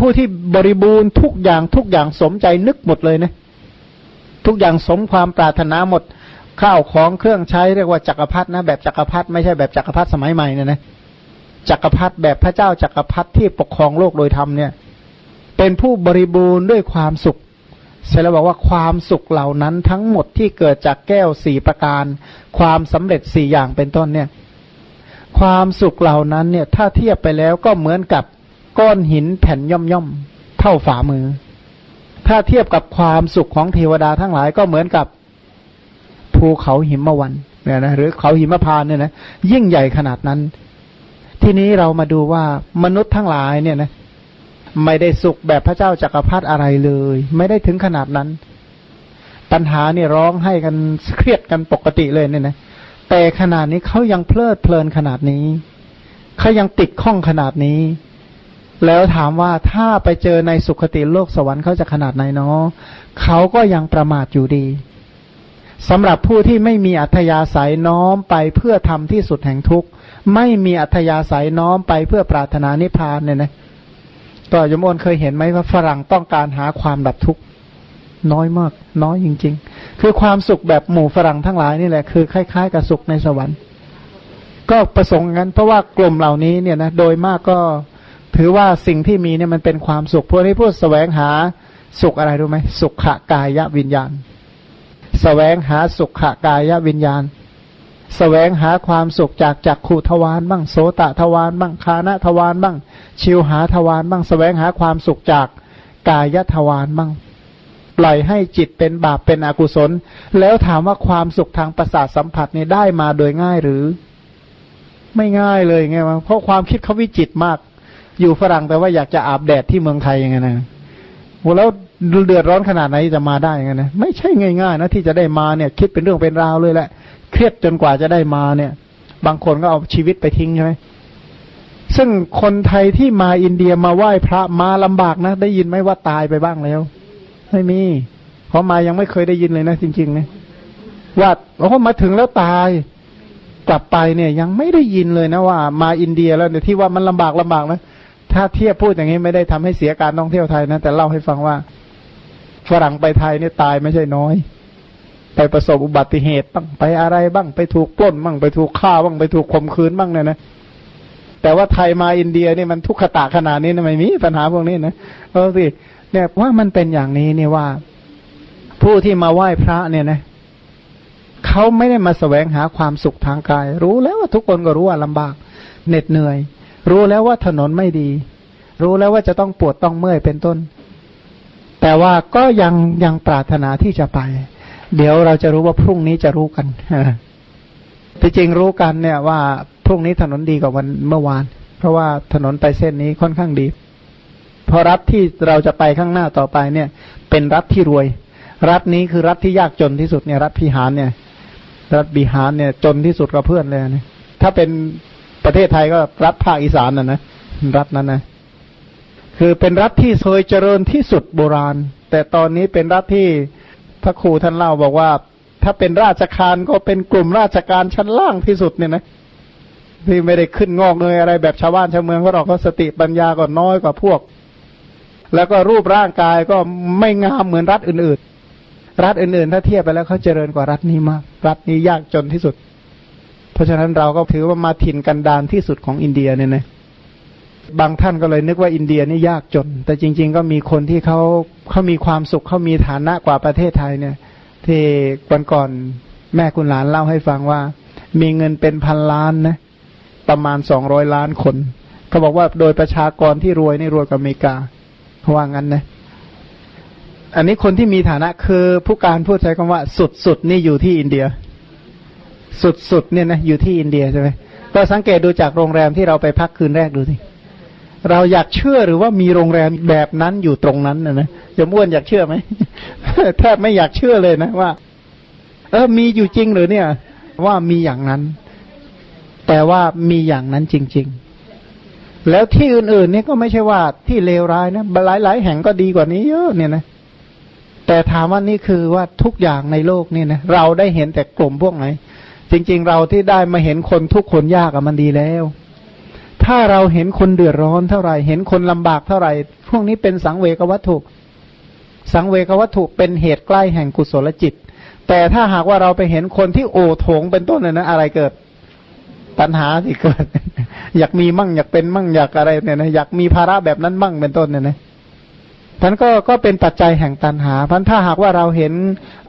ผู้ที่บริบูรณ์ทุกอย่างทุกอย่างสมใจนึกหมดเลยนะทุกอย่างสมความปรารถนาหมดข้าวของเครื่องใช้เรียกว่าจักรพรรดินะแบบจักรพรรดิไม่ใช่แบบจักรพรรดิสมัยใหม่นะนะจักรพรรดิแบบพระเจ้าจักรพรรดิที่ปกครองโลกโดยธรรมเนี่ย เป็นผู้บริบูรณ์ด้วยความสุขเสร็จแล้วบอกว่าความสุขเหล่านั้นทั้งหมดที่เกิดจากแก้วสี่ประการ ความสำเร็จสี่อย่างเป็นต้นเนี่ย ความสุขเหล่านั้นเนี่ย ถ้าเทียบไปแล้วก็เหมือนกับ ก้อนหินแผ่นย่อมย่อมเท่าฝ่ามือ ถ้าเทียบกับความสุขของเทวดาทั้งหลายก็เหมือนกับภูเขาหิมะวันเนี่ยนะหรือเขาหิมะพานเนี่ยนะยิ่งใหญ่ขนาดนั้น ทีนี้เรามาดูว่ามนุษย์ทั้งหลายเนี่ยนะไม่ได้สุขแบบพระเจ้าจากักรพรรดิอะไรเลย ไม่ได้ถึงขนาดนั้น ปัญหาเนี่ยร้องให้กันเครียดกันปกติเลยเนี่ยนะแต่ขนาดนี้เขายังเพลิดเพลินขนาดนี้เขายังติดข้องขนาดนี้ แล้วถามว่าถ้าไปเจอในสุคติโลกสวรรค์เขาจะขนาดไหนเนาะเขาก็ยังประมาทอยู่ดีสำหรับผู้ที่ไม่มีอัธยาศัยน้อมไปเพื่อทำที่สุดแห่งทุกข์ ไม่มีอัธยาศัยน้อมไปเพื่อปรารถนานิพพานเนี่ยนะก็ยมโอนเคยเห็นไหมว่าฝรั่งต้องการหาความดับทุกข์น้อยมาก น้อยจริง ๆ คือความสุขแบบหมู่ฝรั่งทั้งหลายนี่แหละคือคล้ายๆกับสุขในสวรรค์ ก็ประสงค์งั้นเพราะว่ากลุ่มเหล่านี้เนี่ยนะโดยมากก็ ถือว่าสิ่งที่มีเนี่ยมันเป็นความสุขพวกนี้พูดแสวงหาสุขอะไรรู้ไหมสุขกายวิญญาณ แสวงหาสุขกายวิญญาณ แสวงหาความสุขจากจักขูทวารบ้างโสตทวารบ้างคานะทวารบ้าง ชิวหาทวารบ้าง แสวงหาความสุขจากกายทวารบ้างปล่อยให้จิตเป็นบาปเป็นอกุศล แล้วถามว่าความสุขทางประสาทสัมผัสนี่ได้มาโดยง่ายหรือ ไม่ง่ายเลยไงวะเพราะความคิดเขาวิจิตมาก อยู่ฝรั่งแต่ว่าอยากจะอาบแดดที่เมืองไทยยังไงนะโหแล้วเดือดร้อนขนาดไหนจะมาได้ยังไงนะไม่ใช่ง่ายๆนะที่จะได้มาเนี่ย คิดเป็นเรื่องเป็นราวเลยแหละ เครียดจนกว่าจะได้มาเนี่ย บางคนก็เอาชีวิตไปทิ้งใช่ไหมซึ่งคนไทยที่มาอินเดียมาไหว้พระมาลำบากนะ ได้ยินไหมว่าตายไปบ้างแล้ว ไม่มีเพราะมายังไม่เคยได้ยินเลยนะจริงๆนะว่าเขามาถึงแล้วตายกลับไปเนี่ย ยังไม่ได้ยินเลยนะว่า มาอินเดียแล้วเนี่ยที่ว่ามันลำบากลำบากนะ ถ้าเทียบพูดอย่างนี้ไม่ได้ทำให้เสียการท่องเที่ยวไทยนะ แต่เล่าให้ฟังว่าฝรั่งไปไทยเนี่ยตายไม่ใช่น้อย ไปประสบอุบัติเหตุบ้างไปอะไรบ้างไปถูกปล้นบ้างไปถูกฆ่าบ้างไปถูกข่มขืนบ้างเนี่ยนะแต่ว่าไทยมาอินเดียเนี่ยมันทุกขตะขนาดนี้นะไม่มีปัญหาพวกนี้นะเออสิเนี่ยว่ามันเป็นอย่างนี้เนี่ยว่า ผู้ที่มาไหว้พระเนี่ยนะเขาไม่ได้มาแสวงหาความสุขทางกาย รู้แล้วว่าทุกคนก็รู้ว่าลำบากเหน็ดเหนื่อย รู้แล้วว่าถนนไม่ดี รู้แล้วว่าจะต้องปวดต้องเมื่อยเป็นต้น แต่ว่าก็ยังยังปรารถนาที่จะไป เดี๋ยวเราจะรู้ว่าพรุ่งนี้จะรู้กันที่จริงรู้กันเนี่ยว่าพรุ่งนี้ถนนดีกว่าวันเมื่อวาน เพราะว่าถนนไปเส้นนี้ค่อนข้างดีเพราะรัฐที่เราจะไปข้างหน้าต่อไปเนี่ย เป็นรัฐที่รวย รัฐนี้คือรัฐที่ยากจนที่สุดเนี่ยรัฐพิหารเนี่ย รัฐบิหารเนี่ยจนที่สุดกับเพื่อนเลยนะถ้าเป็น ประเทศไทยก็รัฐภาคอีสานน่ะนะรัฐนั้นนะคือเป็นรัฐที่เคยเจริญที่สุดโบราณ แต่ตอนนี้เป็นรัฐที่พระครูท่านเล่าบอกว่า ถ้าเป็นราชการก็เป็นกลุ่มราชการชั้นล่างที่สุดเนี่ยนะที่ไม่ได้ขึ้นงอกเงยอะไรแบบชาวบ้านชาวเมืองเขาหรอกเขาสติปัญญาก็น้อยกว่าพวก แล้วก็รูปร่างกายก็ไม่งามเหมือนรัฐอื่นๆ รัฐอื่นๆ ถ้าเทียบไปแล้วเขาเจริญกว่ารัฐนี้มาก รัฐนี้ยากจนที่สุด เพราะฉะนั้นเราก็ถือว่ามาถิ่นกันดานที่สุดของอินเดียเนี่ยนะบางท่านก็เลยนึกว่าอินเดียนี่ยากจน แต่จริง ๆ ก็มีคนที่เขาเขามีความสุขเขามีฐานะกว่าประเทศไทยเนี่ย ที่ก่อนก่อนแม่คุณหลานเล่าให้ฟังว่า มีเงินเป็นพันล้านนะประมาณสองร้อยล้านคนเขาบอกว่าโดยประชากรที่รวยนี่รวยกว่าอเมริกาเขาว่างั้นนะอันนี้คนที่มีฐานะคือผู้การพูดใช้คำว่าสุดๆนี่อยู่ที่อินเดีย สุดๆเนี่ยนะอยู่ที่อินเดียใช่ไหมก็สังเกตดูจากโรงแรมที่เราไปพักคืนแรกดูสิเราอยากเชื่อหรือว่ามีโรงแรมแบบนั้นอยู่ตรงนั้นนะนะยมอ้วนอยากเชื่อไหมแทบไม่อยากเชื่อเลยนะว่า เออมีอยู่จริงหรือเนี่ย ว่ามีอย่างนั้น แต่ว่ามีอย่างนั้นจริง ๆ แล้วที่อื่นๆนี่ก็ไม่ใช่ว่าที่เลวร้ายนะหลายๆแห่งก็ดีกว่านี้เยอะเนี่ยนะแต่ถามว่านี่คือว่าทุกอย่างในโลกนี่นะเราได้เห็นแต่กลุ่มพวกไหน จริงๆ เราที่ได้มาเห็นคนทุกคนยากอะมันดีแล้ว ถ้าเราเห็นคนเดือดร้อนเท่าไหร่ เห็นคนลำบากเท่าไหร่ พวกนี้เป็นสังเวกวัตถุ สังเวกวัตถุเป็นเหตุใกล้แห่งกุศลจิต แต่ถ้าหากว่าเราไปเห็นคนที่โอโถงเป็นต้นเนี่ยนะอะไรเกิดตัณหาที่เกิด อยากมีมั่งอยากเป็นมั่งอยากอะไรเนี่ยนะอยากมีภาระแบบนั้นมั่งเป็นต้นเนี่ยนะพันก็ก็เป็นปัจจัยแห่งตันหาพันถ้าหากว่าเราเห็น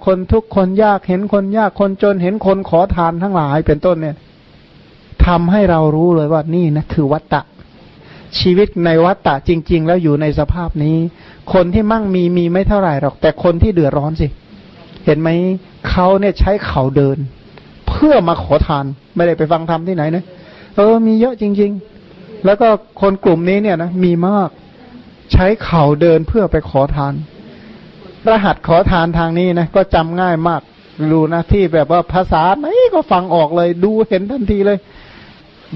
คนทุกคนยากเห็นคนยากคนจนเห็นคนขอทานทั้งหลายเป็นต้นเนี่ยทำให้เรารู้เลยว่านี่นะคือวัตตะ ชีวิตในวัตตะจริง ๆ แล้วอยู่ในสภาพนี้ คนที่มั่งมีมีไม่เท่าไหร่หรอก แต่คนที่เดือดร้อนสิ เห็นไหมเขาเนี่ยใช้เขาเดิน เพื่อมาขอทานไม่ได้ไปฟังธรรมที่ไหนนะเออ มีเยอะจริง ๆ แล้วก็คนกลุ่มนี้เนี่ยนะมีมาก ใช้เข่าเดินเพื่อไปขอทาน รหัสขอทานทางนี้นะก็จำง่ายมากรู้นะที่แบบว่าภาษาไหนก็ฟังออกเลยดูเห็นทันทีเลย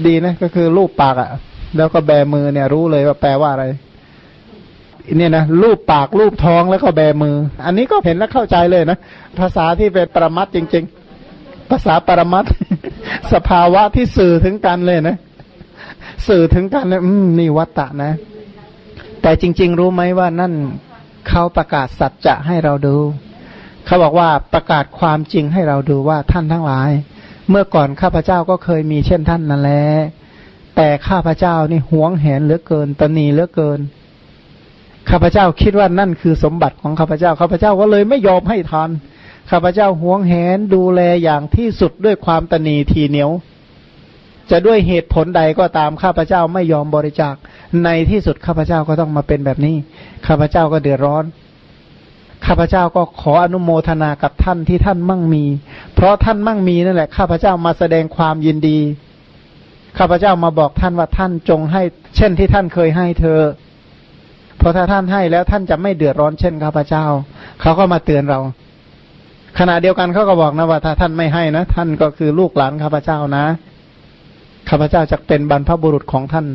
ดีนะก็คือรูปปากอะ่ะ แล้วก็แบมือเนี่ยรู้เลยว่าแปลว่าอะไรเนี่ยนะรูปปากรูปท้องแล้วก็แบมือ อันนี้ก็เห็นแล้วเข้าใจเลยนะ ภาษาที่เป็นปรมัตจริง ๆ ภาษาปรมัตสภาวะที่สื่อถึงกันเลยนะ สื่อถึงกันเลยอืมนี่วัตตะนะ แต่จริง ๆ รู้ไหมว่านั่น เขาประกาศสัจจะให้เราดู เขาบอกว่าประกาศความจริงให้เราดูว่าท่านทั้งหลาย เมื่อก่อนข้าพเจ้าก็เคยมีเช่นท่านนั่นแหละแต่ข้าพเจ้านี่หวงแหนเหลือเกินตนีเหลือเกินข้าพเจ้าคิดว่านั่นคือสมบัติของข้าพเจ้าข้าพเจ้าก็เลยไม่ยอมให้ทานข้าพเจ้าหวงแหนดูแลอย่างที่สุดด้วยความตนีทีเหนียว จะด้วยเหตุผลใดก็ตามข้าพเจ้าไม่ยอมบริจาค ในที่สุดข้าพเจ้าก็ต้องมาเป็นแบบนี้ ข้าพเจ้าก็เดือดร้อน ข้าพเจ้าก็ขออนุโมทนากับท่านที่ท่านมั่งมี เพราะท่านมั่งมีนั่นแหละ ข้าพเจ้ามาแสดงความยินดี ข้าพเจ้ามาบอกท่านว่าท่านจงให้ เช่นที่ท่านเคยให้เธอ เพราะถ้าท่านให้แล้วท่านจะไม่เดือดร้อนเช่นข้าพเจ้า เขาก็มาเตือนเรา ขณะเดียวกันเขาก็บอกนะว่าถ้าท่านไม่ให้นะท่านก็คือลูกหลานข้าพเจ้านะข้าพเจ้าจะเป็นบรรพบุรุษของท่าน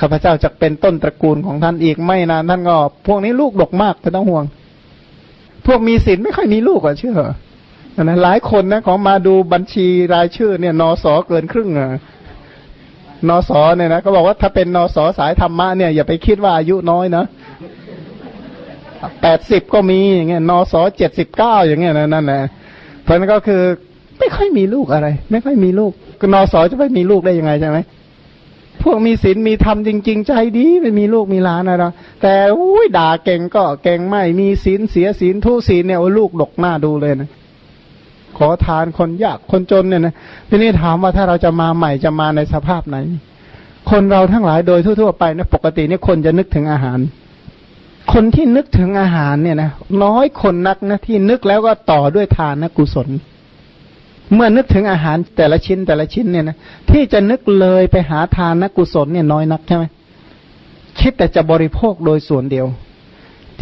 ข้าพเจ้าจะเป็นต้นตระกูลของท่านอีกไม่นานท่านก็ พวกนี้ลูกดกมากไม่ต้องห่วง พวกมีศีลไม่ค่อยมีลูกอะเชื่อนะหลายคนนะของมาดูบัญชีรายชื่อ เนี่ยนอสอเกินครึ่งอะนอสอเนี่ยนะก็บอกว่าถ้าเป็นนอสอสายธรรมะเนี่ยอย่าไปคิดว่าอายุน้อยนะแปดสิบก็มีอย่างเงี้ยนอสอเจ็ดสิบเก้าอย่างเงี้ยนะนั่นแหละเพราะนั้นก็คือไม่ค่อยมีลูกอะไร ไม่ค่อยมีลูกนอสอจะไปมีลูกได้ยังไงใช่ไหม พวกมีศีลมีธรรมจริง ๆ ใจดีไม่มีลูกมีหลานอะไรแต่อุ้ยด่าเก่งก็เก่งไม่มีศีลเสียศีลทุศีลเนี่ยโอ้ลูกดกหน้าดูเลยนะขอทานคนยากคนจนเนี่ยนะทีนี้ถามว่าถ้าเราจะมาใหม่จะมาในสภาพไหน คนเราทั้งหลายโดยทั่วๆไปนะปกติเนี่ยคนจะนึกถึงอาหาร คนที่นึกถึงอาหารเนี่ยนะน้อยคนนักนะที่นึกแล้วก็ต่อด้วยทานนะกุศล เมื่อนึกถึงอาหารแต่ละชิ้นแต่ละชิ้นเนี่ยนะที่จะนึกเลยไปหาทานนักกุศลเนี่ยน้อยนักใช่ไหมคิดแต่จะบริโภคโดยส่วนเดียว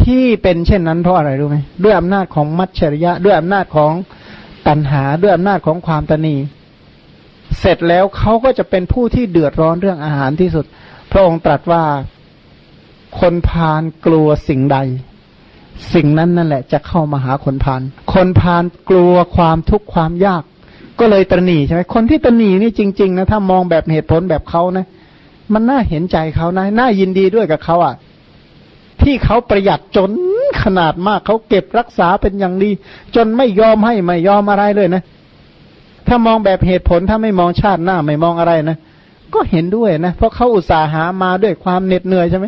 ที่เป็นเช่นนั้นเพราะอะไรรู้ไหมด้วยอำนาจของมัจฉริยะ ด้วยอำนาจของตัณหา ด้วยอำนาจของความตนีเสร็จแล้วเขาก็จะเป็นผู้ที่เดือดร้อนเรื่องอาหารที่สุด พระองค์ตรัสว่าคนพานกลัวสิ่งใด สิ่งนั้นนั่นแหละจะเข้ามาหาคนพาน คนพานกลัวความทุกข์ความยาก ก็เลยตรนีใช่ไหมคนที่ตรนีนี่จริง ๆ นะ ถ้ามองแบบเหตุผลแบบเขานะ มันน่าเห็นใจเขานะ น่ายินดีด้วยกับเขาอะ ที่เขาประหยัดจนขนาดมากเขาเก็บรักษาเป็นอย่างดี จนไม่ยอมให้ไม่ยอมอะไรเลยนะ ถ้ามองแบบเหตุผลถ้าไม่มองชาติหน้าไม่มองอะไรนะก็เห็นด้วยนะ เพราะเขาอุตส่าห์หามาด้วยความเหน็ดเหนื่อยใช่ไหม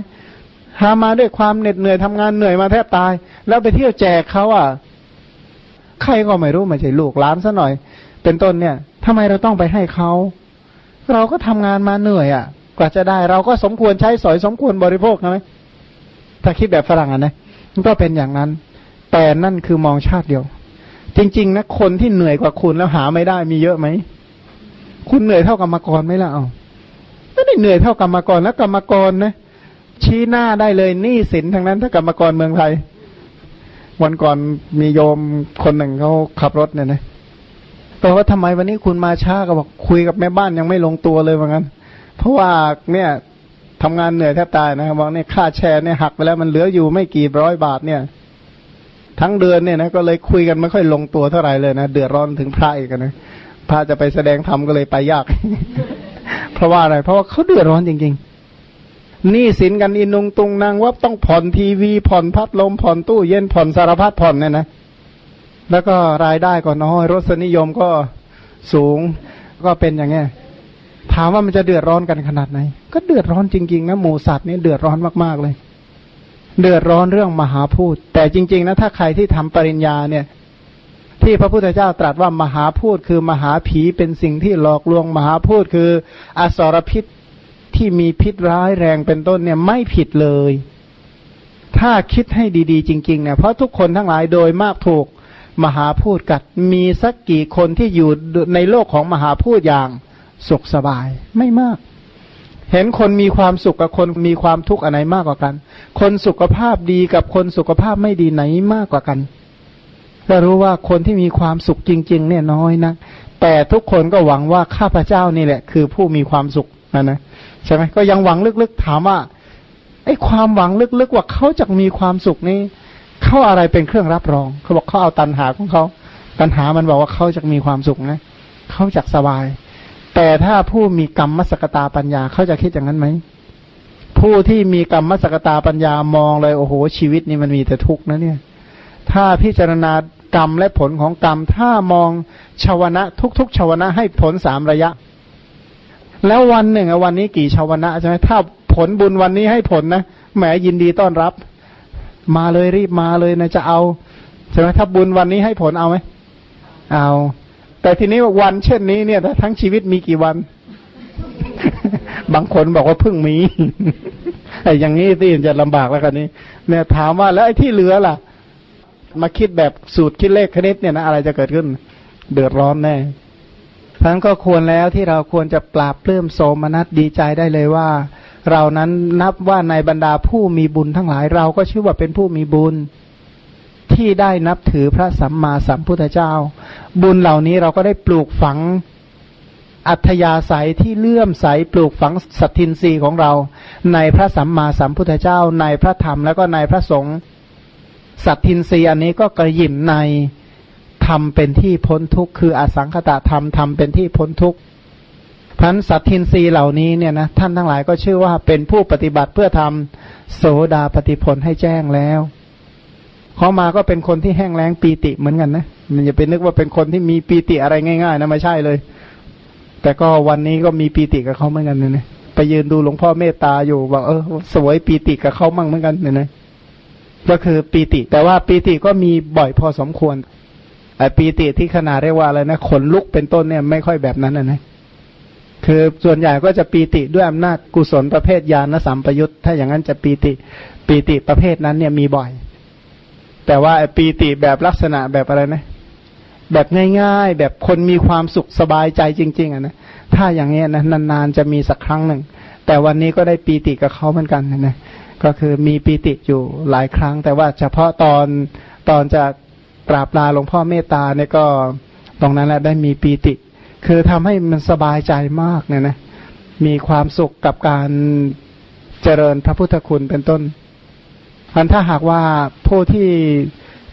หามาด้วยความเหน็ดเหนื่อยทำงานเหนื่อยมาแทบตาย แล้วไปเที่ยวแจกเขาอะ ใครก็ไม่รู้ไม่ใช่ลูกหลานซะหน่อย เป็นต้นเนี่ยทำไมเราต้องไปให้เขาเราก็ทำงานมาเหนื่อยอะ กว่าจะได้ เราก็สมควรใช้สอยสมควรบริโภคนะไหมถ้าคิดแบบฝรั่งอะนะมันก็เป็นอย่างนั้น แต่นั่นคือมองชาติเดียว จริง ๆนะคนที่เหนื่อยกว่าคุณแล้วหาไม่ได้มีเยอะไหมคุณเหนื่อยเท่ากับมกรไหมล่ะเอาไม่ได้เหนื่อยเท่ากับมกรแล้วกรรมกรนะชี้หน้าได้เลยหนี้สินทั้งนั้น ถ้ากรรมกรเมืองไทยวันก่อนมีโยมคนหนึ่งเขาขับรถเนี่ยนะบ อกว่าทำไมวันนี้คุณมาช้าก็บอกคุยกับแม่บ้านยังไม่ลงตัวเลยเหมือนกันเพราะว่าเนี่ยทำงานเหนื่อยแทบตายนะครับบอกเนี่ยค่าแชร์เนี่ยหักไปแล้วมันเหลืออยู่ไม่กี่ร้อยบาทเนี่ย ทั้งเดือนเนี่ยนะก็เลยคุยกันไม่ค่อยลงตัวเท่าไหร่เลยนะเดือดร้อนถึงพระอีกนะพระจะไปแสดงธรรมก็เลยไปยาก เพระราะว่าอะไร เพราะว่าเขาเดือดร้อนจริงๆหนี้สินกันอินุงตุงนางว่าต้องผ่อนทีวีผ่อนพัดลมผ่อนตู้เย็นผ่อนสารพัดผ่อนเนี่ยนะ แล้วก็รายได้ก็น้อยรสนิยมก็สูงก็เป็นอย่างเงี้ยถามว่ามันจะเดือดร้อนกันขนาดไหน ก็เดือดร้อนจริงๆนะหมูสัตว์นี่เดือดร้อนมากๆเลย เดือดร้อนเรื่องมหาพูด แต่จริง ๆ นะถ้าใครที่ทำปริญญาเนี่ย ที่พระพุทธเจ้าตรัสว่ามหาพูดคือมหาผีเป็นสิ่งที่หลอกลวงมหาพูดคือ อสรพิษที่มีพิษร้ายแรงเป็นต้นเนี่ยไม่ผิดเลย ถ้าคิดให้ดี ๆ จริงๆเนี่ยเพราะทุกคนทั้งหลายโดยมากถูก มหาพูดกัดมีสักกี่คนที่อยู่ในโลกของมหาพูดอย่างสุขสบายไม่มาก เห็นคนมีความสุขกับคนมีความทุกข์อะไรมากกว่ากัน คนสุขภาพดีกับคนสุขภาพไม่ดีไหนมากกว่ากันก็รู้ว่าคนที่มีความสุขจริง ๆ เนี่ยน้อยนะแต่ทุกคนก็หวังว่าข้าพเจ้านี่แหละ คือผู้มีความสุขนะนะใช่ไหมก็ยังหวังลึกๆถามว่าไอ้ความหวังลึกๆว่าเขาจะมีความสุขนี้ เขาอะไรเป็นเครื่องรับรอง เขาบอกเขาเอาตันหาของเขาตันหามันบอกว่าเขาจะมีความสุขนะเขาจะสบาย แต่ถ้าผู้มีกรรมมสกตาปัญญาเขาจะคิดอย่างนั้นไหมผู้ที่มีกรรมมสกตาปัญญามองเลยโอ้โห ชีวิตนี้มันมีแต่ทุกข์นะเนี่ย ถ้าพิจารณากรรมและผลของกรรม ถ้ามองชาวนะทุกๆชาวนะให้ผลสามระยะ แล้ววันหนึ่งวันนี้กี่ชาวนะใช่ไหมถ้าผลบุญวันนี้ให้ผลนะแหมยินดีต้อนรับ มาเลยรีบมาเลยนะจะเอาใช่ไหมถ้าบุญวันนี้ให้ผลเอาไหมเอา แต่ทีนี้วันเช่นนี้เนี่ยทั้งชีวิตมีกี่วัน บางคนบอกว่าเพิ่งมีไอ้อย่างนี้ที่จะลำบากแล้วกันนี้ เนี่ยถามว่าแล้วไอ้ที่เหลือล่ะ มาคิดแบบสูตรคิดเลขคณิตเนี่ยนะอะไรจะเกิดขึ้น เดือดร้อนแน่ทั้งก็ควรแล้วที่เราควรจะปราบเลื่มโสมนัสดีใจได้เลยว่า เรานั้นนับว่าในบรรดาผู้มีบุญทั้งหลายเราก็ชื่อว่าเป็นผู้มีบุญที่ได้นับถือพระสัมมาสัมพุทธเจ้า บุญเหล่านี้เราก็ได้ปลูกฝังอัธยาศัยที่เลื่อมใสปลูกฝังสัตทินรีของเรา ในพระสัมมาสัมพุทธเจ้า ในพระธรรมแล้วก็ในพระสงฆ์สัตทินรีอันนี้ก็กระยิมในทำเป็นที่พ้นทุกข์คืออสังขตะธรรมทำเป็นที่พ้นทุกข์ พันสัตทินรีเหล่านี้เนี่ยนะท่านทั้งหลายก็ชื่อว่าเป็นผู้ปฏิบัติเพื่อทำโสดาปฏิผลให้แจ้งแล้วเขามาก็เป็นคนที่แห้งแล้งปีติเหมือนกันนะมันจะเป็นนึกว่าเป็นคนที่มีปีติอะไรง่ายๆนะไม่ใช่เลย แต่ก็วันนี้ก็มีปีติกับเขาเหมือนกันเนี่ยไปยืนดูหลวงพ่อเมตตาอยู่บอกเออสวยปีติกับเขามั่งเหมือนกันเนี่ยนะก็คือปีติ แต่ว่าปีติก็มีบ่อยพอสมควรไอ้ปีติที่ขนาดเรียกว่าอะไรนะขนลุกเป็นต้นเนี่ยไม่ค่อยแบบนั้นนะนะ คือส่วนใหญ่ก็จะปีติด้วยอำนาจกุศลประเภทญาณสัมปยุตถ้าอย่างนั้นจะปีติปีติประเภทนั้นเนี่ยมีบ่อย แต่ว่าปีติแบบลักษณะแบบอะไรนะ แบบง่ายๆ แบบคนมีความสุขสบายใจจริง ๆอะนะถ้าอย่างเงี้ยนะนานๆจะมีสักครั้งหนึ่ง แต่วันนี้ก็ได้ปีติกับเขาเหมือนกันนะก็คือมีปีติอยู่หลายครั้ง แต่ว่าเฉพาะตอนตอนจะกราบลาหลวงพ่อเมตตาเนี่ยก็ตรงนั้นแหละได้มีปีติ คือทำให้มันสบายใจมากเนี่ยนะ มีความสุขกับการเจริญพระพุทธคุณเป็นต้นอันถ้าหากว่าผู้ที่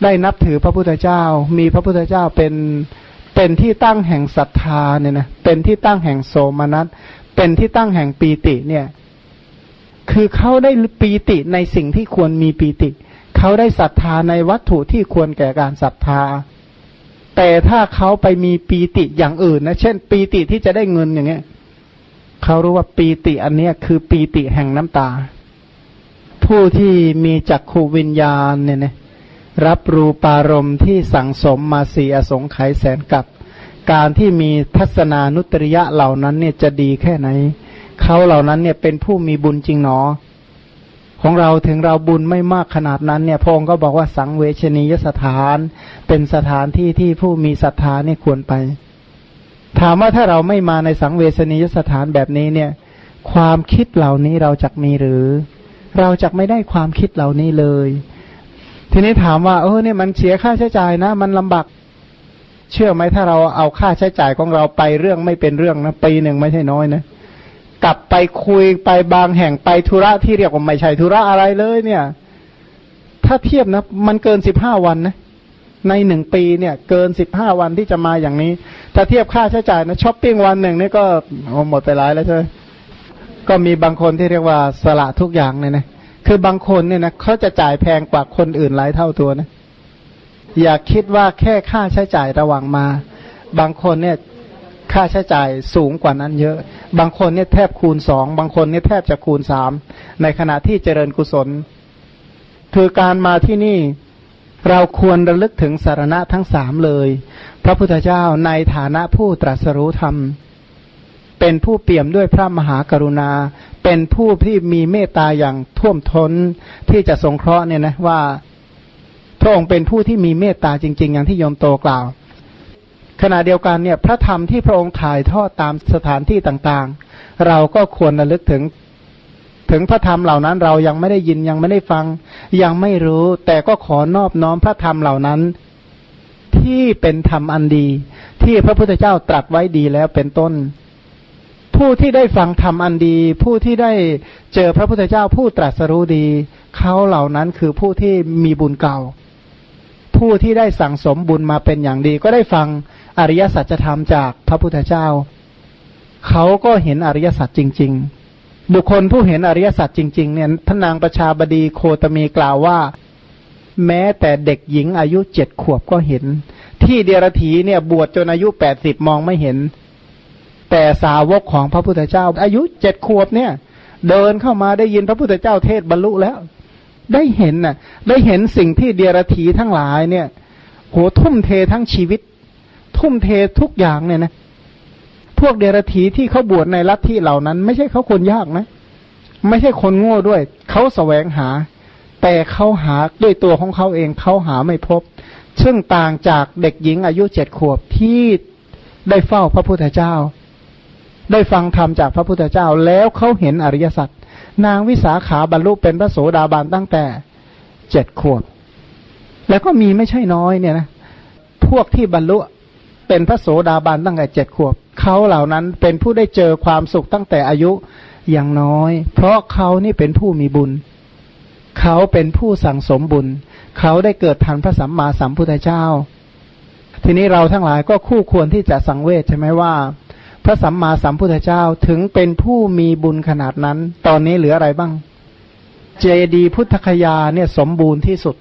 ได้นับถือพระพุทธเจ้า มีพระพุทธเจ้าเป็นเป็นที่ตั้งแห่งศรัทธาเนี่ยนะเป็นที่ตั้งแห่งโสมนัสเป็นที่ตั้งแห่งปีติเนี่ย คือเขาได้ปีติในสิ่งที่ควรมีปีติ เขาได้ศรัทธาในวัตถุที่ควรแก่การศรัทธา แต่ถ้าเขาไปมีปีติอย่างอื่นนะ เช่น ปีติที่จะได้เงินอย่างเงี้ยเขารู้ว่าปีติอันเนี้ยคือปีติแห่งน้ำตา ผู้ที่มีจักขูวิญญาณเนี่ยนะรับรูปารมณ์ที่สั่งสมมาสีอสงไขยแสนกับ การที่มีทัศนานุตริยะเหล่านั้นเนี่ยจะดีแค่ไหน เขาเหล่านั้นเนี่ยเป็นผู้มีบุญจริงหนอ ของเราถึงเราบุญไม่มากขนาดนั้นเนี่ยพงก็บอกว่าสังเวชนียสถาน เป็นสถานที่ที่ผู้มีศรัทธาเนี่ยควรไป ถามว่าถ้าเราไม่มาในสังเวชนียสถานแบบนี้เนี่ย ความคิดเหล่านี้เราจะมีหรือ เราจะไม่ได้ความคิดเหล่านี้เลย ทีนี้ถามว่าเออเนี่ยมันเสียค่าใช้จ่ายนะ มันลำบากเชื่อไหมถ้าเราเอาค่าใช้จ่ายของเราไปเรื่องไม่เป็นเรื่องนะปีหนึ่งไม่ใช่น้อยนะ กลับไปคุยไปบางแห่งไปธุระที่เรียกว่าไม่ใช่ธุระอะไรเลย เนี่ย ถ้าเทียบนะ มันเกินสิบห้าวันนะในหนึ่งปีเนี่ย เกินสิบห้าวันที่จะมาอย่างนี้ ถ้าเทียบค่าใช้จ่ายนะช้อปปิ้งวันหนึ่งนี่ก็หมดไปหลายแล้วใช่ไหมก็มีบางคนที่เรียกว่าสละทุกอย่างเนี่ยนะคือบางคนเนี่ยนะเขาจะจ่ายแพงกว่าคนอื่นหลายเท่าตัวนะ อย่าคิดว่าแค่ค่าใช้จ่ายระหว่างมา บางคนเนี่ย ค่าใช้จ่ายสูงกว่านั้นเยอะ บางคนเนี่ยแทบคูณสอง บางคนเนี่ยแทบจะคูณสาม ในขณะที่เจริญกุศล คือการมาที่นี่เราควรระลึกถึงสารณะทั้งสามเลย พระพุทธเจ้าในฐานะผู้ตรัสรู้ธรรม เป็นผู้เปี่ยมด้วยพระมหากรุณา เป็นผู้ที่มีเมตตาอย่างท่วมท้นที่จะสงเคราะห์เนี่ยนะว่า พระองค์เป็นผู้ที่มีเมตตาจริง ๆ อย่างที่โยมโตกล่าว ขณะเดียวกันเนี่ยพระธรรมที่พระองค์ถ่ายทอดตามสถานที่ต่างๆ เราก็ควรระลึกถึงถึงพระธรรมเหล่านั้นเรายังไม่ได้ยินยังไม่ได้ฟัง ยังไม่รู้ แต่ก็ขอนอบน้อมพระธรรมเหล่านั้น ที่เป็นธรรมอันดี ที่พระพุทธเจ้าตรัสไว้ดีแล้วเป็นต้น ผู้ที่ได้ฟังธรรมอันดี ผู้ที่ได้เจอพระพุทธเจ้าผู้ตรัสรู้ดีเขาเหล่านั้นคือผู้ที่มีบุญเก่า ผู้ที่ได้สั่งสมบุญมาเป็นอย่างดี ก็ได้ฟัง อริยสัจธรรมจากพระพุทธเจ้า เขาก็เห็นอริยสัจจริง ๆ บุคคลผู้เห็นอริยสัจจริง ๆ เนี่ยพระนางประชาบดีโคตมีกล่าวว่า แม้แต่เด็กหญิงอายุเจ็ดขวบก็เห็น ที่เดียรถีเนี่ยบวชจนอายุแปดสิบมองไม่เห็น แต่สาวกของพระพุทธเจ้า อายุเจ็ดขวบเนี่ย เดินเข้ามาได้ยินพระพุทธเจ้าเทศบรรลุแล้ว ได้เห็นน่ะ ได้เห็นสิ่งที่เดียรถีทั้งหลายเนี่ยโหทุ่มเททั้งชีวิต ทุ่มเททุกอย่างเนี่ยนะพวกเดรัจฉีที่เขาบวชในลัทธิเหล่านั้น ไม่ใช่เขาคนยากนะ ไม่ใช่คนโง่ด้วย เขาแสวงหา แต่เขาหาด้วยตัวของเขาเองเขาหาไม่พบ ซึ่งต่างจากเด็กหญิงอายุเจ็ดขวบที่ได้เฝ้าพระพุทธเจ้า ได้ฟังธรรมจากพระพุทธเจ้า แล้วเขาเห็นอริยสัจนางวิสาขาบรรลุเป็นพระโสดาบันตั้งแต่เจ็ดขวบ แล้วก็มีไม่ใช่น้อยเนี่ยนะพวกที่บรรลุ เป็นพระโสดาบันตั้งแต่เจ็ดขวบเขาเหล่านั้นเป็นผู้ได้เจอความสุขตั้งแต่อายุอย่างน้อย เพราะเขานี่เป็นผู้มีบุญ เขาเป็นผู้สั่งสมบุญ เขาได้เกิดทันพระสัมมาสัมพุทธเจ้า ทีนี้เราทั้งหลายก็คู่ควรที่จะสังเวชใช่ไหมว่า พระสัมมาสัมพุทธเจ้าถึงเป็นผู้มีบุญขนาดนั้น ตอนนี้เหลืออะไรบ้าง เจดีพุทธคยาเนี่ยสมบูรณ์ที่สุด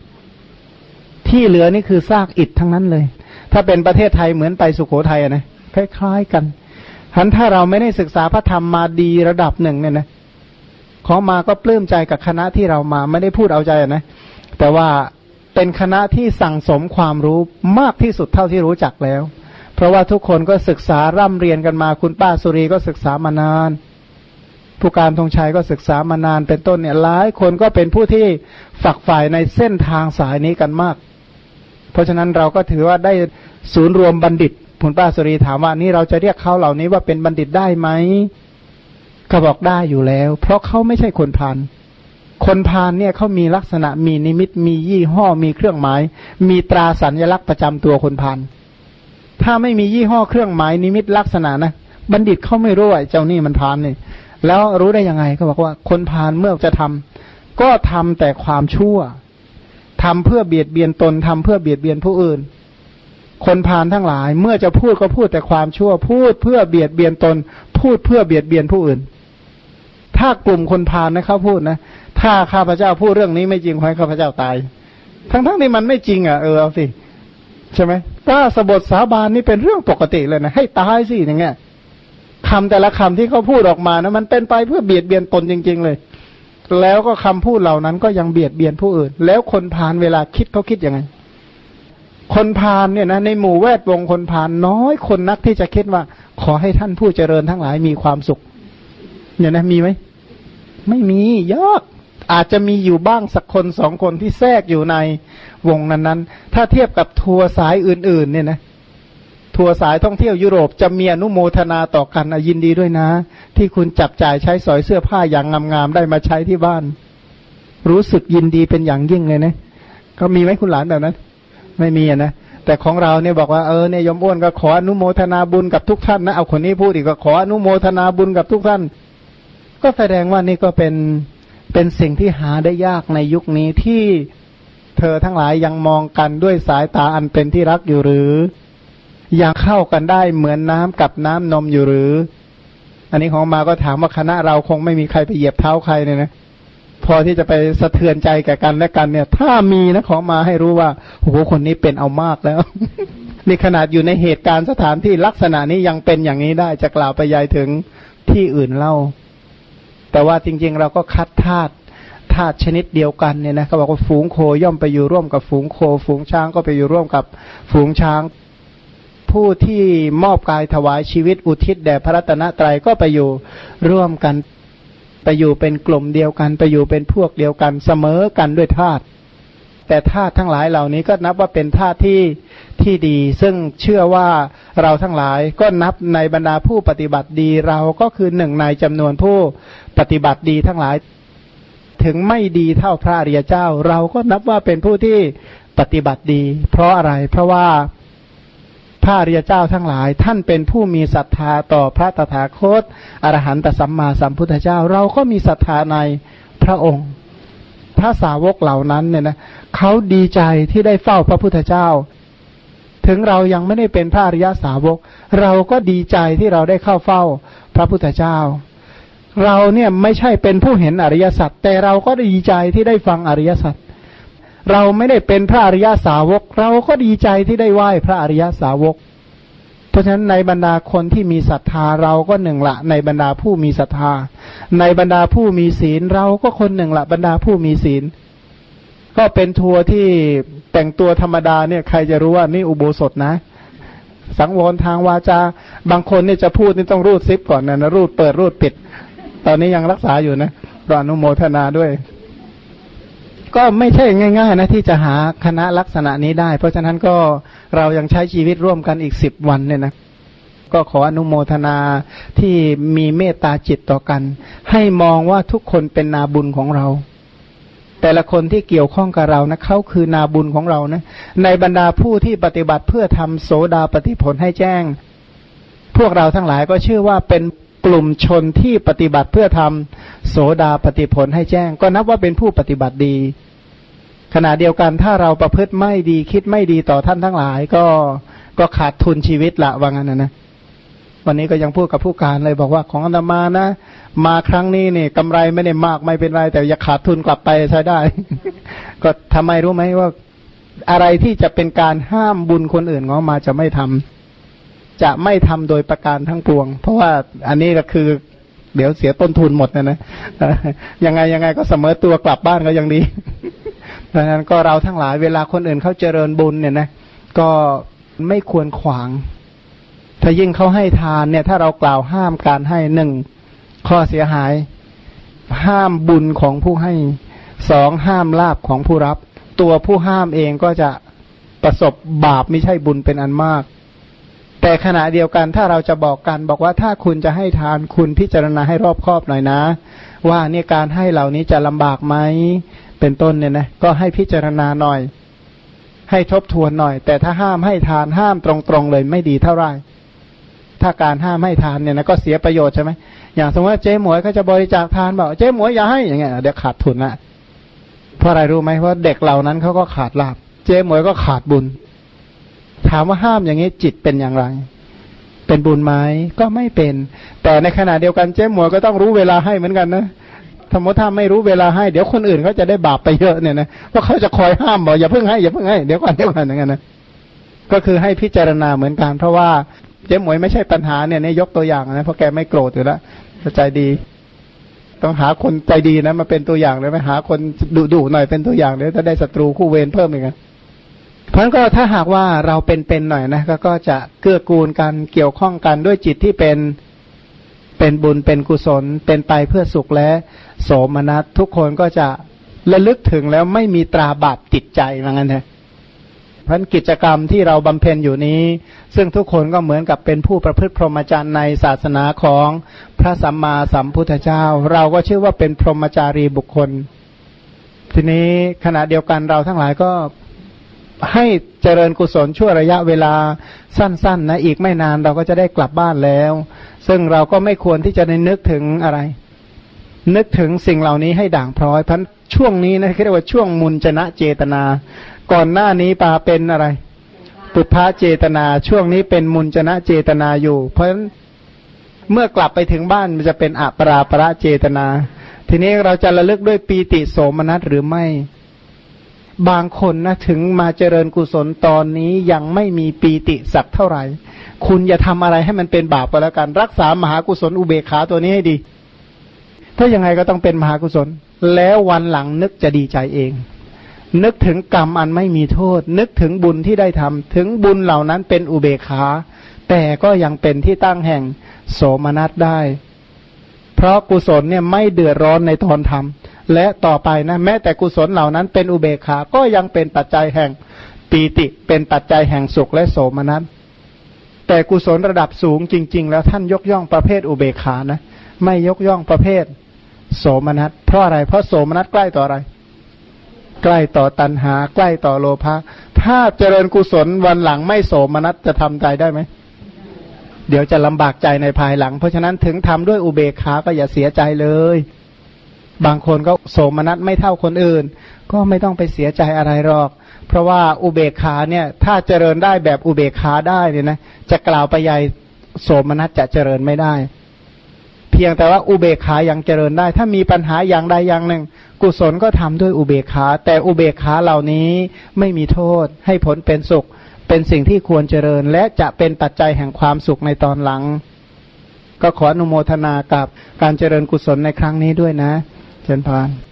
ที่เหลือนี่คือซากอิฐทั้งนั้นเลย ถ้าเป็นประเทศไทยเหมือนไปสุโขทัยนะคล้ายๆกันหันถ้าเราไม่ได้ศึกษาพระธรรมมาดีระดับหนึ่งเนี่ยนะขอมาก็ปลื้มใจกับคณะที่เรามาไม่ได้พูดเอาใจนะ แต่ว่าเป็นคณะที่สั่งสมความรู้มากที่สุดเท่าที่รู้จักแล้ว เพราะว่าทุกคนก็ศึกษาร่ำเรียนกันมาคุณป้าสุรีก็ศึกษามานานผู้การธงชัยก็ศึกษามานานเป็นต้นเนี่ยหลายคนก็เป็นผู้ที่ฝักฝ่ายในเส้นทางสายนี้กันมาก เพราะฉะนั้นเราก็ถือว่าได้ศูนย์รวมบัณฑิตคุณป้าสุรีถามว่านี่เราจะเรียกเขาเหล่านี้ว่าเป็นบัณฑิตได้ไหมก็บอกได้อยู่แล้ว เพราะเขาไม่ใช่คนพานคนพานเนี่ยเขามีลักษณะมีนิมิตมียี่ห้อมีเครื่องหมาย มีตราสัญลักษณ์ประจำตัวคนพานถ้าไม่มียี่ห้อเครื่องหมายนิมิตลักษณะนะบัณฑิตเขาไม่รู้ว่าเจ้านี่มันพานนี่แล้วรู้ได้ยังไงเขาบอกว่า คนพานเมื่อจะทำก็ทำแต่ความชั่ว ทำเพื่อเบียดเบียนตนทำเพื่อเบียดเบียนผู้อื่น คนพาลทั้งหลาย เมื่อจะพูดก็พูดแต่ความชั่วพูดเพื่อเบียดเบียนตน พูดเพื่อเบียดเบียนผู้อื่น ถ้ากลุ่มคนพาลนะเขาพูดนะถ้าข้าพเจ้าพูดเรื่องนี้ไม่จริงขอให้ข้าพเจ้าตาย ทั้งทั้งนี้มันไม่จริงอะเออเอาสิใช่ไหมถ้าสบทสาบานนี่เป็นเรื่องปกติเลยนะให้ตายสิอย่างเงี้ยคำแต่ละคำที่เขาพูดออกมานะมันเป็นไปเพื่อเบียดเบียนตนจริง ๆ เลย แล้วก็คำพูดเหล่านั้นก็ยังเบียดเบียนผู้อื่น แล้วคนพาลเวลาคิดเขาคิดยังไง คนพาลเนี่ยนะในหมู่แวดวงคนพาลน้อยคนนักที่จะคิดว่า ขอให้ท่านผู้เจริญทั้งหลายมีความสุข เนี่ยนะมีไหมไม่มียากอาจจะมีอยู่บ้างสักคนสองคนที่แทรกอยู่ในวงนั้นๆ ถ้าเทียบกับทัวร์สายอื่นๆ เนี่ยนะ ทัวร์สายท่องเที่ยวยุโรปจะมีอนุโมทนาต่อกันยินดีด้วยนะ ที่คุณจับจ่ายใช้สอยเสื้อผ้าอย่างงามๆได้มาใช้ที่บ้าน รู้สึกยินดีเป็นอย่างยิ่งเลยนะก็มีไหมคุณหลานแบบนั้น ไม่มีนะแต่ของเราเนี่ยบอกว่าเออเนี่ยยมอ้วนก็ขออนุโมทนาบุญกับทุกท่านนะเอาคนนี้พูดอีกก็ขออนุโมทนาบุญกับทุกท่าน ก็แสดงว่านี่ก็เป็นเป็นสิ่งที่หาได้ยากในยุคนี้ที่เธอทั้งหลายยังมองกันด้วยสายตาอันเป็นที่รักอยู่หรือ ยังเข้ากันได้เหมือนน้ำกับน้ำนมอยู่หรือ อันนี้ของมาก็ถามว่าคณะเราคงไม่มีใครไปเหยียบเท้าใครเนี่ยนะพอที่จะไปสะเทือนใจแก่กันและกันเนี่ย ถ้ามีนะของมาให้รู้ว่าโอ้โหคนนี้เป็นเอามากแล้วนี่ขนาดอยู่ในเหตุการณ์สถานที่ลักษณะนี้ยังเป็นอย่างนี้ได้จะกล่าวไปยายถึงที่อื่นเล่า แต่ว่าจริง ๆ เราก็คัดธาตุธาตุชนิดเดียวกันเนี่ยนะเขาบอกว่าฝูงโคย่อมไปอยู่ร่วมกับฝูงโค ฝูงช้างก็ไปอยู่ร่วมกับฝูงช้าง ผู้ที่มอบกายถวายชีวิตอุทิศแด่พระรัตนตรัยก็ไปอยู่ร่วมกันไปอยู่เป็นกลุ่มเดียวกัน ไปอยู่เป็นพวกเดียวกันเสมอกันด้วยธาตุแต่ธาตุทั้งหลายเหล่านี้ก็นับว่าเป็นธาตุที่ที่ดี ซึ่งเชื่อว่าเราทั้งหลายก็นับในบรรดาผู้ปฏิบัติดีเราก็คือหนึ่งในจำนวนผู้ปฏิบัติดีทั้งหลาย ถึงไม่ดีเท่าพระอริยเจ้า เราก็นับว่าเป็นผู้ที่ปฏิบัติดี เพราะอะไรเพราะว่า พระอริยเจ้าทั้งหลาย ท่านเป็นผู้มีศรัทธาต่อพระตถาคตอรหันตสัมมาสัมพุทธเจ้า เราก็มีศรัทธาในพระองค์ พระสาวกเหล่านั้นเนี่ยนะเขาดีใจที่ได้เฝ้าพระพุทธเจ้า ถึงเรายังไม่ได้เป็นพระอริยสาวก เราก็ดีใจที่เราได้เข้าเฝ้าพระพุทธเจ้า เราเนี่ยไม่ใช่เป็นผู้เห็นอริยสัจแต่เราก็ดีใจที่ได้ฟังอริยสัจ เราไม่ได้เป็นพระอริยสาวก เราก็ดีใจที่ได้ไหว้พระอริยสาวก เพราะฉะนั้นในบรรดาคนที่มีศรัทธาเราก็หนึ่งละ ในบรรดาผู้มีศรัทธา ในบรรดาผู้มีศีล เราก็คนหนึ่งละบรรดาผู้มีศีล ก็เป็นทัวร์ที่แต่งตัวธรรมดาเนี่ยใครจะรู้ว่านี่อุโบสถนะ สังวรทางวาจา บางคนเนี่ยจะพูดนี่ต้องรูดซิปก่อนนะนะรูดเปิดรูดปิด ตอนนี้ยังรักษาอยู่นะรอนุโมทนาด้วย ก็ไม่ใช่ง่าย ๆ นะที่จะหาคณะลักษณะนี้ได้ เพราะฉะนั้นก็เรายังใช้ชีวิตร่วมกันอีกสิบวันเนี่ยนะก็ขออนุโมทนาที่มีเมตตาจิตต่อกัน ให้มองว่าทุกคนเป็นนาบุญของเรา แต่ละคนที่เกี่ยวข้องกับเรานะเขาคือนาบุญของเรานะ ในบรรดาผู้ที่ปฏิบัติเพื่อทำโสดาปฏิผลให้แจ้ง พวกเราทั้งหลายก็เชื่อว่าเป็น กลุ่มชนที่ปฏิบัติเพื่อทำโสดาปฏิผลให้แจ้ง ก็นับว่าเป็นผู้ปฏิบัติดี ขณะเดียวกันถ้าเราประพฤติไม่ดีคิดไม่ดีต่อท่านทั้งหลาย ก็ก็ขาดทุนชีวิตละว่างั้นนะนะวันนี้ก็ยังพูดกับผู้การเลยบอกว่าของอาตมานะ มาครั้งนี้เนี่ยกำไรไม่ได้มากไม่เป็นไร แต่อย่าขาดทุนกลับไปใช้ได้ ก็ทำไมรู้ไหมว่า อะไรที่จะเป็นการห้ามบุญคนอื่นของมาจะไม่ทำ จะไม่ทำโดยประการทั้งปวง เพราะว่าอันนี้ก็คือ เดี๋ยวเสียต้นทุนหมดนะนะยังไงยังไงก็เสมอตัวกลับบ้านก็ยังดีเพราะฉะนั้นก็เราทั้งหลายเวลาคนอื่นเขาเจริญบุญเนี่ยนะก็ไม่ควรขวาง ถ้ายิ่งเขาให้ทานเนี่ย ถ้าเรากล่าวห้ามการให้หนึ่งข้อเสียหาย ห้ามบุญของผู้ให้สองห้ามลาบของผู้รับ ตัวผู้ห้ามเองก็จะประสบบาปไม่ใช่บุญเป็นอันมาก แต่ขณะเดียวกันถ้าเราจะบอกกันบอกว่าถ้าคุณจะให้ทานคุณพิจารณาให้รอบคอบหน่อยนะ ว่าเนี่ยการให้เหล่านี้จะลำบากไหมเป็นต้นเนี่ยนะก็ให้พิจารณาหน่อย ให้ทบทวนหน่อย แต่ถ้าห้ามให้ทานห้ามตรงๆเลยไม่ดีเท่าไหร่ถ้าการห้ามให้ทานเนี่ยนะก็เสียประโยชน์ใช่ไหมอย่างสมมติว่าเจ๊หมวยเขาจะบริจาคทานบอกเจ๊หมวยอย่าให้อย่างเงี้ยเดี๋ยวขาดทุนละเพราะอะไรรู้ไหมเพราะเด็กเหล่านั้นเขาก็ขาดลาบเจ๊หมวยก็ขาดบุญ ถามว่าห้ามอย่างนี้จิตเป็นอย่างไร เป็นบุญไหมก็ไม่เป็น แต่ในขณะเดียวกันเจ๊หมวยก็ต้องรู้เวลาให้เหมือนกันนะสมมติถ้าไม่รู้เวลาให้ เดี๋ยวคนอื่นเขาจะได้บาปไปเยอะเนี่ยนะเพราะเขาจะคอยห้ามบอกอย่าเพิ่งให้อย่าเพิ่งให้เดี๋ยวก่อนเดี๋ยวก่อนอย่างนั้นนะก็คือให้พิจารณาเหมือนกัน เพราะว่าเจ๊หมวยไม่ใช่ปัญหาเนี่ยนี่ยกตัวอย่างนะเพราะแกไม่โกรธอยู่แล้วใจดี ต้องหาคนใจดีนะมาเป็นตัวอย่างเลยไหมหาคนดุดุหน่อยเป็นตัวอย่างเดี๋ยวจะได้ศัตรูคู่เวรเพิ่มอีกนะ เพราะนั้นก็ถ้าหากว่าเราเป็นๆหน่อยนะก็ก็จะเกื้อกูลกันเกี่ยวข้องกันด้วยจิตที่เป็นเป็นบุญเป็นกุศล เป็นไปเพื่อสุขและโสมนัสทุกคนก็จะระลึกถึงแล้วไม่มีตราบาปติดใจว่างั้นเถอะเพราะกิจกรรมที่เราบำเพ็ญอยู่นี้ ซึ่งทุกคนก็เหมือนกับเป็นผู้ประพฤติพรหมจรรย์ในศาสนาของพระสัมมาสัมพุทธเจ้า เราก็ชื่อว่าเป็นพรหมจารีบุคคล ทีนี้ขณะเดียวกันเราทั้งหลายก็ ให้เจริญกุศลชั่วระยะเวลาสั้นๆนะอีกไม่นานเราก็จะได้กลับบ้านแล้ว ซึ่งเราก็ไม่ควรที่จะนึกถึงอะไร นึกถึงสิ่งเหล่านี้ให้ด่างพร้อยพันช่วงนี้นะเรียกว่าช่วงมุนจนะเจตนา ก่อนหน้านี้ปาเป็นอะไร ปุพพะเจตนา ช่วงนี้เป็นมุนจนะเจตนาอยู่ เพราะฉะนั้นเมื่อกลับไปถึงบ้านมันจะเป็นอัปราประเจตนา ทีนี้เราจะระลึกด้วยปีติโสมนัสหรือไม่ บางคนนะถึงมาเจริญกุศลตอนนี้ยังไม่มีปีติสักเท่าไหร่ คุณอย่าทำอะไรให้มันเป็นบาปก็แล้วกัน รักษามหากุศลอุเบกขาตัวนี้ให้ดี ถ้ายังไงก็ต้องเป็นมหากุศล แล้ววันหลังนึกจะดีใจเอง นึกถึงกรรมอันไม่มีโทษ นึกถึงบุญที่ได้ทำถึงบุญเหล่านั้นเป็นอุเบกขา แต่ก็ยังเป็นที่ตั้งแห่งโสมนัสได้ เพราะกุศลเนี่ยไม่เดือดร้อนในตอนทำ และต่อไปนะแม้แต่กุศลเหล่านั้นเป็นอุเบกขา ก็ยังเป็นปัจจัยแห่งปีติ เป็นปัจจัยแห่งสุขและโสมนัสแต่กุศลระดับสูงจริง ๆ แล้วท่านยกย่องประเภทอุเบกขานะ ไม่ยกย่องประเภท โสมนัสเพราะอะไร เพราะโสมนัสใกล้ต่ออะไร ใกล้ต่อตัณหา ใกล้ต่อโลภะถ้าเจริญกุศลวันหลังไม่โสมนัสจะทำใจได้ไหมเดี๋ยวจะลำบากใจในภายหลัง เพราะฉะนั้นถึงทำด้วยอุเบกขาก็อย่าเสียใจเลย บางคนก็โสมนัสไม่เท่าคนอื่น ก็ไม่ต้องไปเสียใจอะไรหรอก เพราะว่าอุเบกขาเนี่ย ถ้าเจริญได้แบบอุเบกขาได้เนี่ยนะจะกล่าวไปใหญ่โสมนัสจะเจริญไม่ได้ เพียงแต่ว่าอุเบกขายังเจริญได้ ถ้ามีปัญหาอย่างใดอย่างหนึ่ง กุศลก็ทำด้วยอุเบกขา แต่อุเบกขาเหล่านี้ไม่มีโทษ ให้ผลเป็นสุข เป็นสิ่งที่ควรเจริญ และจะเป็นปัจจัยแห่งความสุขในตอนหลัง ก็ขออนุโมทนากับการเจริญกุศลในครั้งนี้ด้วยนะ เชิญพาน